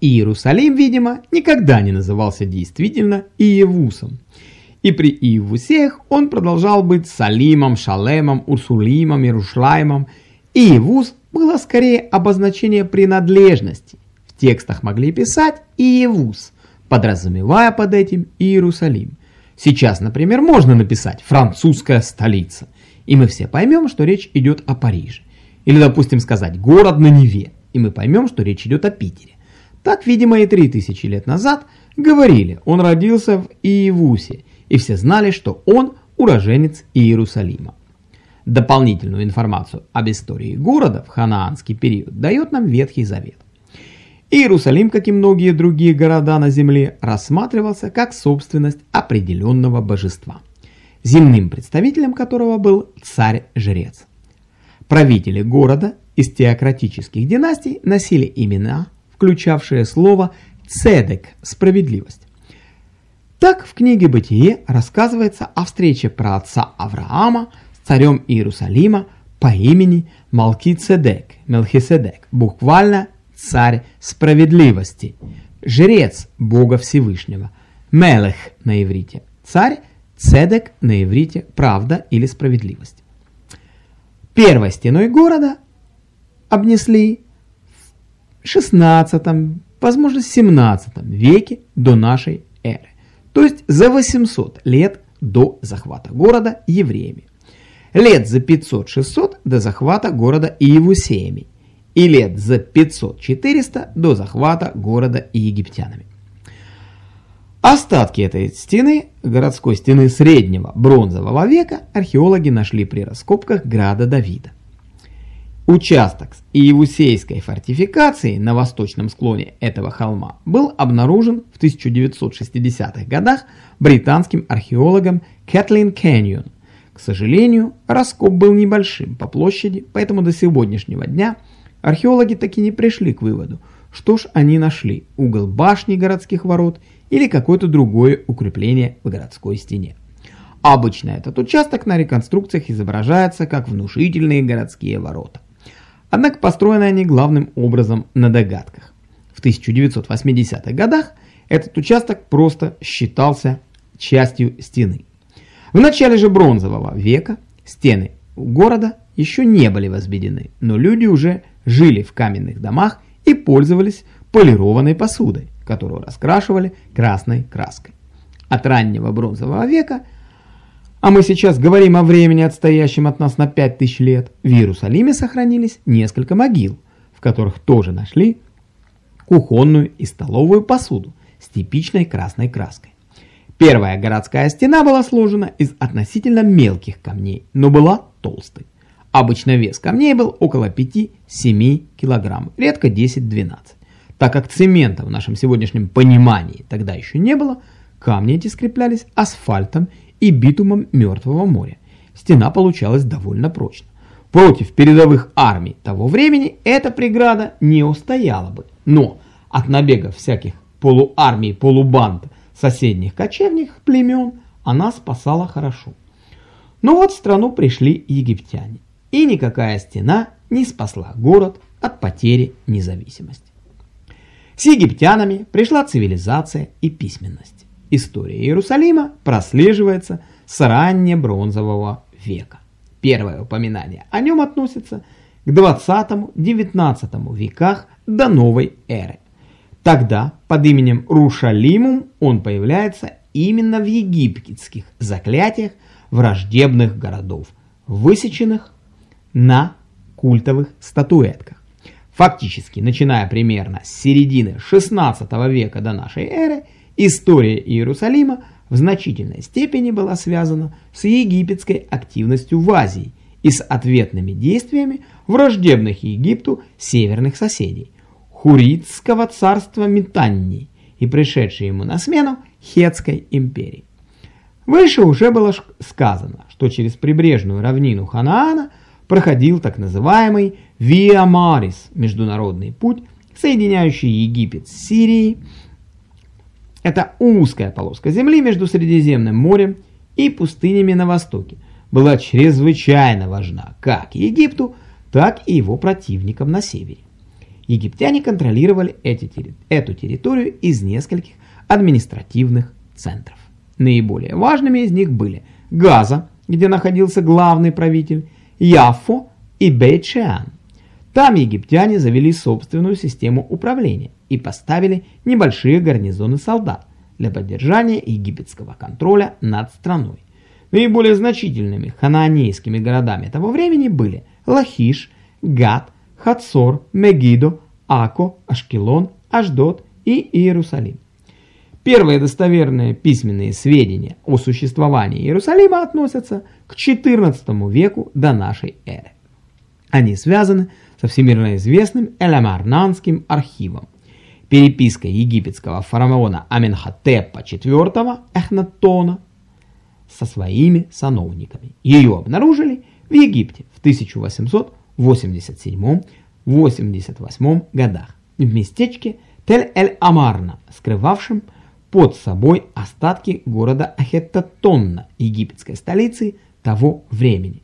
Иерусалим, видимо, никогда не назывался действительно Иевусом. И при Иевусеях он продолжал быть Салимом, Шалемом, Урсулимом, Ирушлаймом. Иевус было скорее обозначение принадлежности. В текстах могли писать Иевус, подразумевая под этим Иерусалим. Сейчас, например, можно написать «французская столица», и мы все поймем, что речь идет о Париже. Или, допустим, сказать «город на Неве», и мы поймем, что речь идет о Питере. Так, видимо, и 3000 лет назад говорили, он родился в Иевусе, и все знали, что он уроженец Иерусалима. Дополнительную информацию об истории города в ханаанский период дает нам Ветхий Завет. Иерусалим, как и многие другие города на земле, рассматривался как собственность определенного божества, земным представителем которого был царь-жрец. Правители города из теократических династий носили имена, включавшие слово «цедек» – «справедливость». Так в книге «Бытие» рассказывается о встрече праотца Авраама с царем Иерусалима по имени Малкицедек, Мелхиседек, буквально «царь справедливости», жрец Бога Всевышнего, Мелех на иврите, царь, Цедек на иврите, правда или справедливость. Первой стеной города обнесли 16, возможно 17 веке до нашей эры то есть за 800 лет до захвата города евреями, лет за 500-600 до захвата города Иевусеями и лет за 500-400 до захвата города египтянами. Остатки этой стены, городской стены среднего бронзового века, археологи нашли при раскопках града Давида. Участок с Иевусейской фортификацией на восточном склоне этого холма был обнаружен в 1960-х годах британским археологом Кэтлин Кэньон. К сожалению, раскоп был небольшим по площади, поэтому до сегодняшнего дня археологи так и не пришли к выводу, что ж они нашли – угол башни городских ворот или какое-то другое укрепление в городской стене. Обычно этот участок на реконструкциях изображается как внушительные городские ворота. Однако построены они главным образом на догадках. В 1980-х годах этот участок просто считался частью стены. В начале же бронзового века стены города еще не были возведены, но люди уже жили в каменных домах и пользовались полированной посудой, которую раскрашивали красной краской. От раннего бронзового века – а мы сейчас говорим о времени, отстоящем от нас на 5000 лет. В Иерусалиме сохранились несколько могил, в которых тоже нашли кухонную и столовую посуду с типичной красной краской. Первая городская стена была сложена из относительно мелких камней, но была толстой. Обычно вес камней был около 5-7 кг, редко 10-12. Так как цемента в нашем сегодняшнем понимании тогда еще не было, камни эти скреплялись асфальтом и битумом Мертвого моря. Стена получалась довольно прочно. Против передовых армий того времени эта преграда не устояла бы, но от набегов всяких полуармий, полубанд соседних кочевних племен она спасала хорошо. Но вот в страну пришли египтяне, и никакая стена не спасла город от потери независимости. С египтянами пришла цивилизация и письменность. История Иерусалима прослеживается с раннебронзового века. Первое упоминание о нем относится к 20-19 веках до новой эры. Тогда под именем Рушалимум он появляется именно в египетских заклятиях враждебных городов, высеченных на культовых статуэтках. Фактически, начиная примерно с середины 16 века до нашей эры, История Иерусалима в значительной степени была связана с египетской активностью в Азии и с ответными действиями враждебных Египту северных соседей – Хуритского царства Митанни и пришедшей ему на смену Хетской империи. Выше уже было сказано, что через прибрежную равнину Ханаана проходил так называемый Виа Марис – международный путь, соединяющий Египет с Сирией, эта узкая полоска земли между Средиземным морем и пустынями на востоке была чрезвычайно важна как Египту, так и его противникам на севере. Египтяне контролировали эти, эту территорию из нескольких административных центров. Наиболее важными из них были Газа, где находился главный правитель, Яффо и Бейт-Шеан. Там египтяне завели собственную систему управления и поставили небольшие гарнизоны солдат для поддержания египетского контроля над страной. Наиболее значительными ханаанейскими городами того времени были Лахиш, Гад, Хацор, Мегидо, Ако, Ашкелон, Ашдот и Иерусалим. Первые достоверные письменные сведения о существовании Иерусалима относятся к XIV веку до нашей эры. Они связаны со всемирно известным Элемарнанским архивом, перепиской египетского фараона Аменхотепа IV Эхнатона со своими сановниками. Ее обнаружили в Египте в 1887-88 годах в местечке Тель-эль-Амарна, скрывавшем под собой остатки города Ахеттатонна, египетской столицы того времени.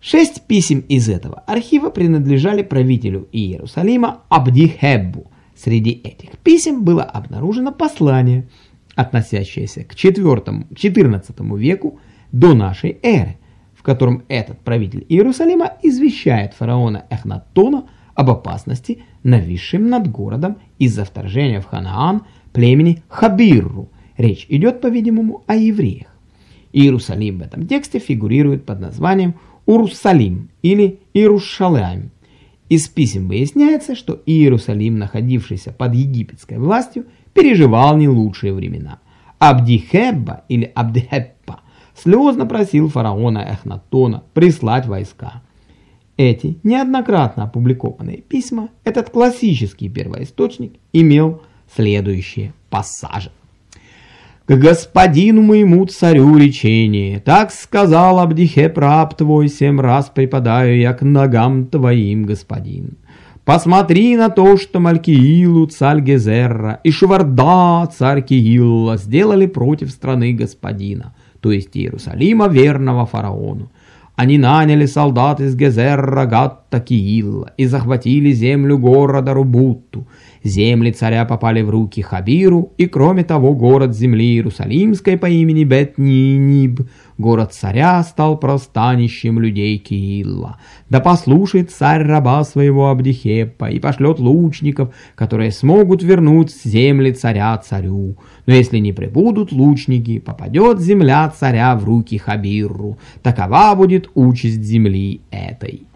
Шесть писем из этого архива принадлежали правителю Иерусалима Абдихеббу. Среди этих писем было обнаружено послание, относящееся к XIV веку до нашей эры, в котором этот правитель Иерусалима извещает фараона Эхнатона об опасности, нависшем над городом из-за вторжения в Ханаан племени Хабирру. Речь идет, по-видимому, о евреях. Иерусалим в этом тексте фигурирует под названием Урусалим или Иерушалаем. Из писем выясняется, что Иерусалим, находившийся под египетской властью, переживал не лучшие времена. Абдихебба или Абдихеппа слезно просил фараона Эхнатона прислать войска. Эти неоднократно опубликованные письма, этот классический первоисточник, имел следующие пассажи. «К господину моему царю речение, так сказал Абдихе раб твой, семь раз припадаю я к ногам твоим, господин. Посмотри на то, что Малькиилу, царь Гезерра, и Шуварда, царь Киилла, сделали против страны господина, то есть Иерусалима, верного фараону. Они наняли солдат из Гезерра, Киилла и захватили землю города Рубутту, Земли царя попали в руки Хабиру, и кроме того город земли Иерусалимской по имени Бет-Ниниб, город царя, стал простанищем людей Киилла. Да послушает царь раба своего Абдихепа и пошлет лучников, которые смогут вернуть земли царя царю. Но если не прибудут лучники, попадет земля царя в руки Хабиру. Такова будет участь земли этой.